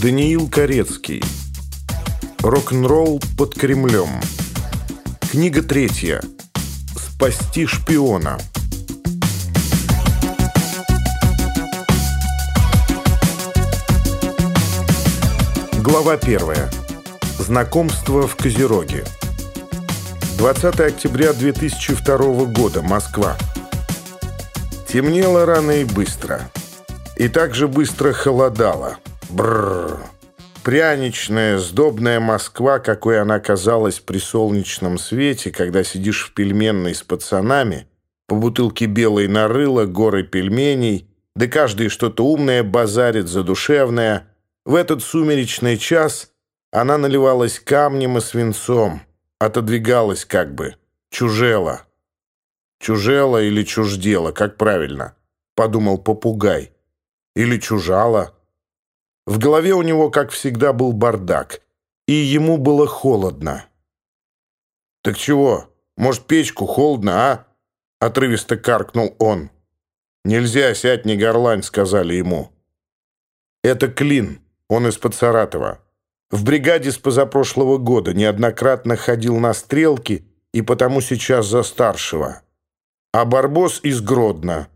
Даниил Корецкий. Рок-н-ролл под Кремлем. Книга третья. Спасти шпиона. Глава первая. Знакомство в Козероге. 20 октября 2002 года. Москва. Темнело рано и быстро. И также быстро холодало. Бррр. Пряничная, сдобная Москва, какой она казалась при солнечном свете, когда сидишь в пельменной с пацанами, по бутылке белой нарыла, горы пельменей, да каждый что-то умное базарит, задушевное. В этот сумеречный час она наливалась камнем и свинцом, отодвигалась как бы, чужела. Чужела или чуждела, как правильно, подумал попугай. Или чужала. В голове у него, как всегда, был бардак, и ему было холодно. «Так чего? Может, печку холодно, а?» — отрывисто каркнул он. «Нельзя, сядь, не горлань», — сказали ему. «Это Клин, он из-под Саратова. В бригаде с позапрошлого года неоднократно ходил на стрелки и потому сейчас за старшего. А Барбос из Гродно.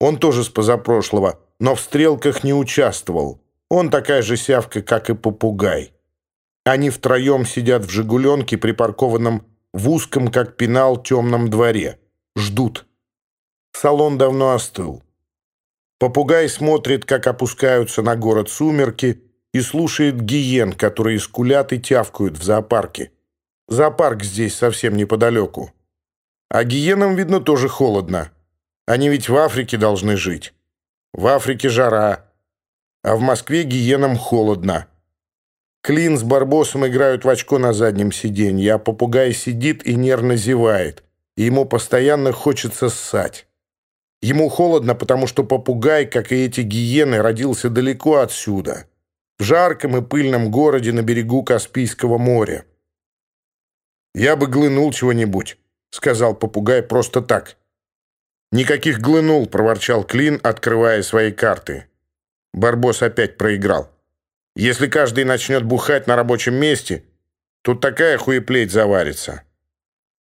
Он тоже с позапрошлого, но в стрелках не участвовал» Он такая же сявка, как и попугай. Они втроем сидят в «Жигуленке», припаркованном в узком, как пенал, темном дворе. Ждут. Салон давно остыл. Попугай смотрит, как опускаются на город сумерки, и слушает гиен, которые скулят и тявкают в зоопарке. Зоопарк здесь совсем неподалеку. А гиенам, видно, тоже холодно. Они ведь в Африке должны жить. В Африке жара, а в Москве гиенам холодно. Клин с барбосом играют в очко на заднем сиденье, а попугай сидит и нервно зевает. И ему постоянно хочется ссать. Ему холодно, потому что попугай, как и эти гиены, родился далеко отсюда, в жарком и пыльном городе на берегу Каспийского моря. «Я бы глынул чего-нибудь», — сказал попугай просто так. «Никаких глынул», — проворчал Клин, открывая свои карты. Барбос опять проиграл. «Если каждый начнет бухать на рабочем месте, тут такая хуеплеть заварится».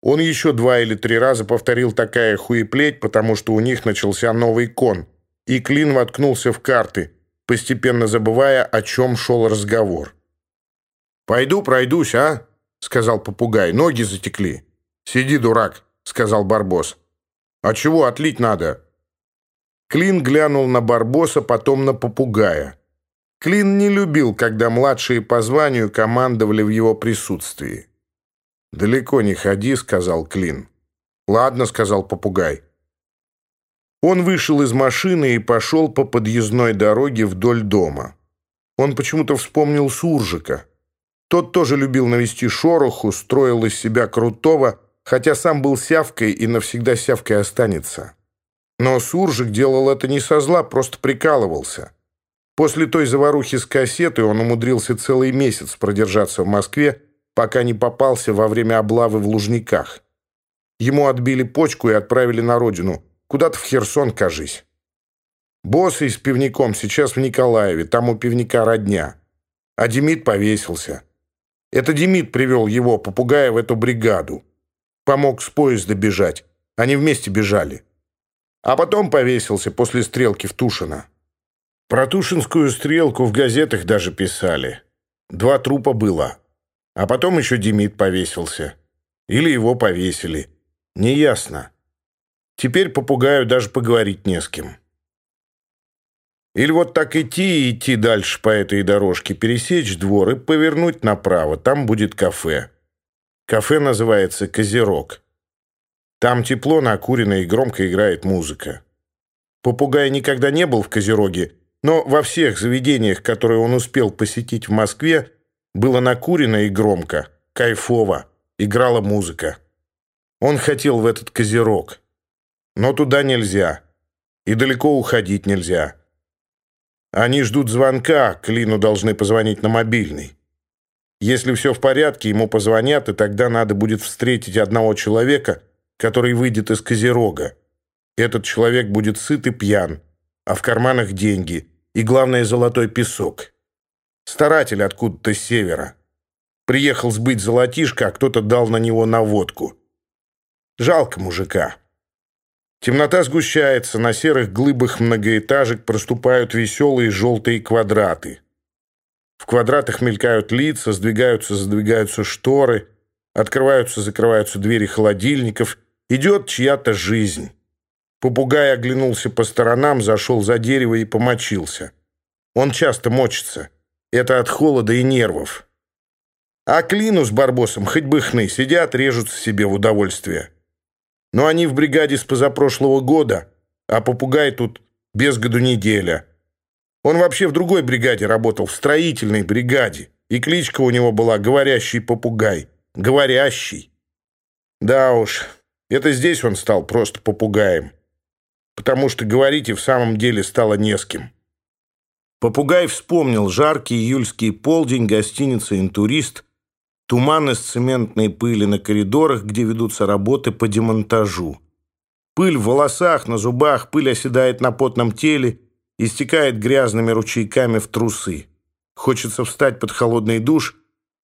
Он еще два или три раза повторил такая хуеплеть, потому что у них начался новый кон, и Клин воткнулся в карты, постепенно забывая, о чем шел разговор. «Пойду пройдусь, а?» — сказал попугай. «Ноги затекли». «Сиди, дурак», — сказал Барбос. «А чего отлить надо?» Клин глянул на Барбоса, потом на попугая. Клин не любил, когда младшие по званию командовали в его присутствии. «Далеко не ходи», — сказал Клин. «Ладно», — сказал попугай. Он вышел из машины и пошел по подъездной дороге вдоль дома. Он почему-то вспомнил Суржика. Тот тоже любил навести шороху, строил из себя крутого, хотя сам был сявкой и навсегда сявкой останется. Но Суржик делал это не со зла, просто прикалывался. После той заварухи с кассетой он умудрился целый месяц продержаться в Москве, пока не попался во время облавы в Лужниках. Ему отбили почку и отправили на родину, куда-то в Херсон, кажись. Боссы с пивником сейчас в Николаеве, там у пивника родня. А Демид повесился. Это Демид привел его, попугая, в эту бригаду. Помог с поезда бежать. Они вместе бежали. А потом повесился после стрелки в Тушино. Про Тушинскую стрелку в газетах даже писали. Два трупа было. А потом еще Демид повесился. Или его повесили. Неясно. Теперь попугаю даже поговорить не с кем. Или вот так идти и идти дальше по этой дорожке, пересечь двор и повернуть направо. Там будет кафе. Кафе называется «Козерог». Там тепло, накурено и громко играет музыка. Попугай никогда не был в Козероге, но во всех заведениях, которые он успел посетить в Москве, было накурено и громко, кайфово, играла музыка. Он хотел в этот Козерог. Но туда нельзя. И далеко уходить нельзя. Они ждут звонка, Клину должны позвонить на мобильный. Если все в порядке, ему позвонят, и тогда надо будет встретить одного человека, который выйдет из Козерога. Этот человек будет сыт и пьян, а в карманах деньги и, главное, золотой песок. Старатель откуда-то с севера. Приехал сбыть золотишко, а кто-то дал на него наводку. Жалко мужика. Темнота сгущается, на серых глыбах многоэтажек проступают веселые желтые квадраты. В квадратах мелькают лица, сдвигаются, задвигаются шторы, открываются, закрываются двери холодильников – Идет чья-то жизнь. Попугай оглянулся по сторонам, зашел за дерево и помочился. Он часто мочится. Это от холода и нервов. А Клину с Барбосом хоть бы хны, сидят, режутся себе в удовольствие. Но они в бригаде с позапрошлого года, а попугай тут без году неделя. Он вообще в другой бригаде работал, в строительной бригаде. И кличка у него была «Говорящий попугай». «Говорящий». Да уж, это здесь он стал просто попугаем. Потому что говорить и в самом деле стало не с кем. Попугай вспомнил жаркий июльский полдень гостиницы «Интурист», Туман из цементной пыли на коридорах, где ведутся работы по демонтажу. Пыль в волосах, на зубах, пыль оседает на потном теле и стекает грязными ручейками в трусы. Хочется встать под холодный душ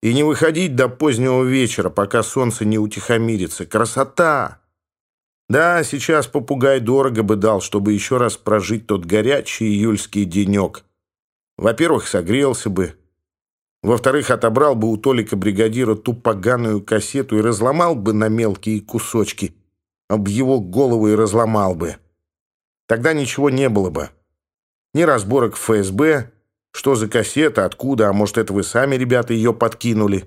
и не выходить до позднего вечера, пока солнце не утихомирится. Красота! Да, сейчас попугай дорого бы дал, чтобы еще раз прожить тот горячий июльский денек. Во-первых, согрелся бы. Во-вторых, отобрал бы у Толика-бригадира ту поганую кассету и разломал бы на мелкие кусочки. Об его голову и разломал бы. Тогда ничего не было бы. Ни разборок ФСБ, что за кассета, откуда, а может, это вы сами, ребята, ее подкинули.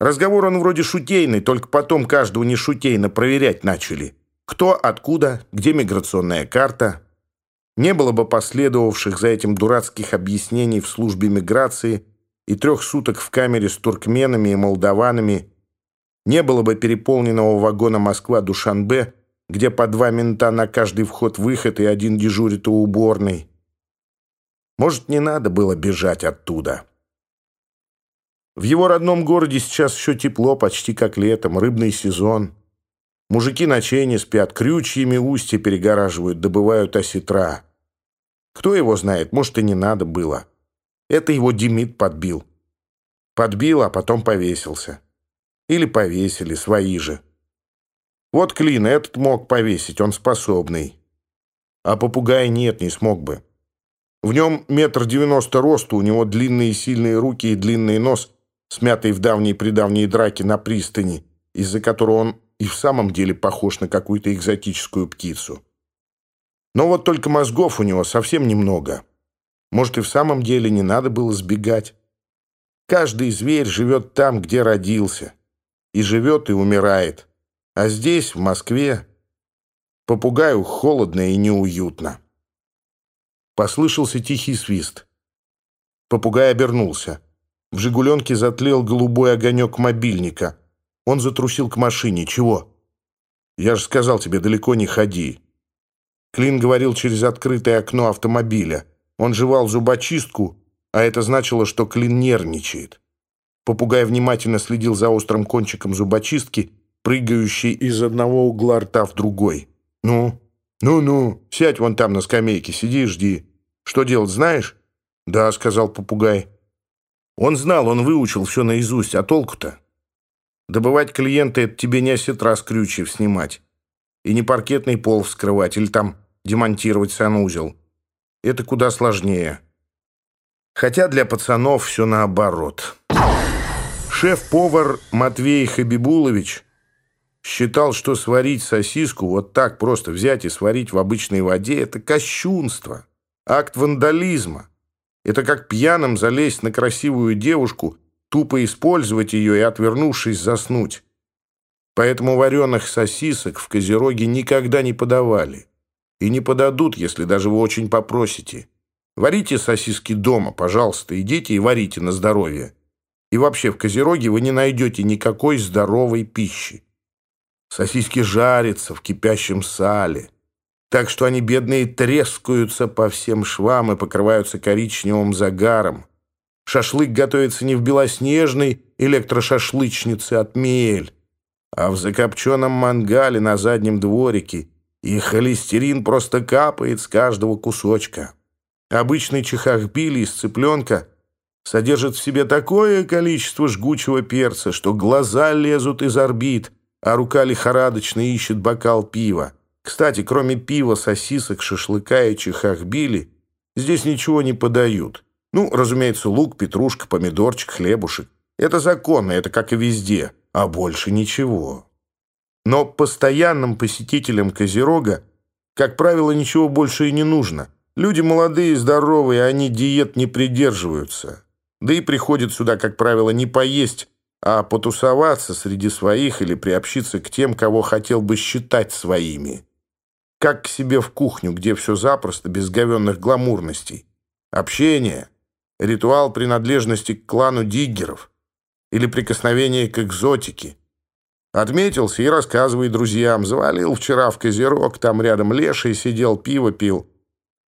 Разговор он вроде шутейный, только потом каждого не шутейно проверять начали. Кто, откуда, где миграционная карта. Не было бы последовавших за этим дурацких объяснений в службе миграции – и трех суток в камере с туркменами и молдаванами, не было бы переполненного вагона Москва-Душанбе, где по два мента на каждый вход-выход и один дежурит у уборной. Может, не надо было бежать оттуда. В его родном городе сейчас еще тепло, почти как летом, рыбный сезон. Мужики ночей не спят, крючьями устья перегораживают, добывают осетра. Кто его знает, может, и не надо было. Это его Демид подбил. Подбил, а потом повесился. Или повесили, свои же. Вот Клин, этот мог повесить, он способный. А попугай нет, не смог бы. В нем метр девяносто росту, у него длинные сильные руки и длинный нос, смятый в давней-предавней драке на пристани, из-за которого он и в самом деле похож на какую-то экзотическую птицу. Но вот только мозгов у него совсем немного. Может, и в самом деле не надо было сбегать. Каждый зверь живет там, где родился. И живет, и умирает. А здесь, в Москве, попугаю холодно и неуютно. Послышался тихий свист. Попугай обернулся. В «Жигуленке» затлел голубой огонек мобильника. Он затрусил к машине. «Чего?» «Я же сказал тебе, далеко не ходи». Клин говорил через открытое окно автомобиля. Он жевал зубочистку, а это значило, что Клин нервничает. Попугай внимательно следил за острым кончиком зубочистки, прыгающей из одного угла рта в другой. «Ну, ну-ну, сядь вон там на скамейке, сиди и жди». Что делать, знаешь?» «Да», — сказал попугай. Он знал, он выучил все наизусть, а толку-то? Добывать клиента — это тебе не осетра с крючев снимать. И не паркетный пол вскрывать, или там демонтировать санузел. Это куда сложнее. Хотя для пацанов все наоборот. Шеф-повар Матвей Хабибулович считал, что сварить сосиску вот так просто взять и сварить в обычной воде — это кощунство. Акт вандализма. Это как пьяным залезть на красивую девушку, тупо использовать ее и, отвернувшись, заснуть. Поэтому вареных сосисок в Козероге никогда не подавали. И не подадут, если даже вы очень попросите. Варите сосиски дома, пожалуйста, идите и варите на здоровье. И вообще в Козероге вы не найдете никакой здоровой пищи. Сосиски жарятся в кипящем сале. Так что они, бедные, трескаются по всем швам и покрываются коричневым загаром. Шашлык готовится не в белоснежной электрошашлычнице от отмель, а в закопченном мангале на заднем дворике, и холестерин просто капает с каждого кусочка. Обычный чехахбили из цыпленка содержит в себе такое количество жгучего перца, что глаза лезут из орбит, а рука лихорадочно ищет бокал пива. Кстати, кроме пива, сосисок, шашлыка и чехахбили, здесь ничего не подают. Ну, разумеется, лук, петрушка, помидорчик, хлебушек. Это законно, это как и везде, а больше ничего. Но постоянным посетителям Козерога, как правило, ничего больше и не нужно. Люди молодые, здоровые, они диет не придерживаются. Да и приходят сюда, как правило, не поесть, а потусоваться среди своих или приобщиться к тем, кого хотел бы считать своими. Как к себе в кухню, где все запросто, без говенных гламурностей. Общение, ритуал принадлежности к клану диггеров или прикосновение к экзотике. Отметился и рассказывай друзьям. Завалил вчера в козерог, там рядом леший сидел, пиво пил.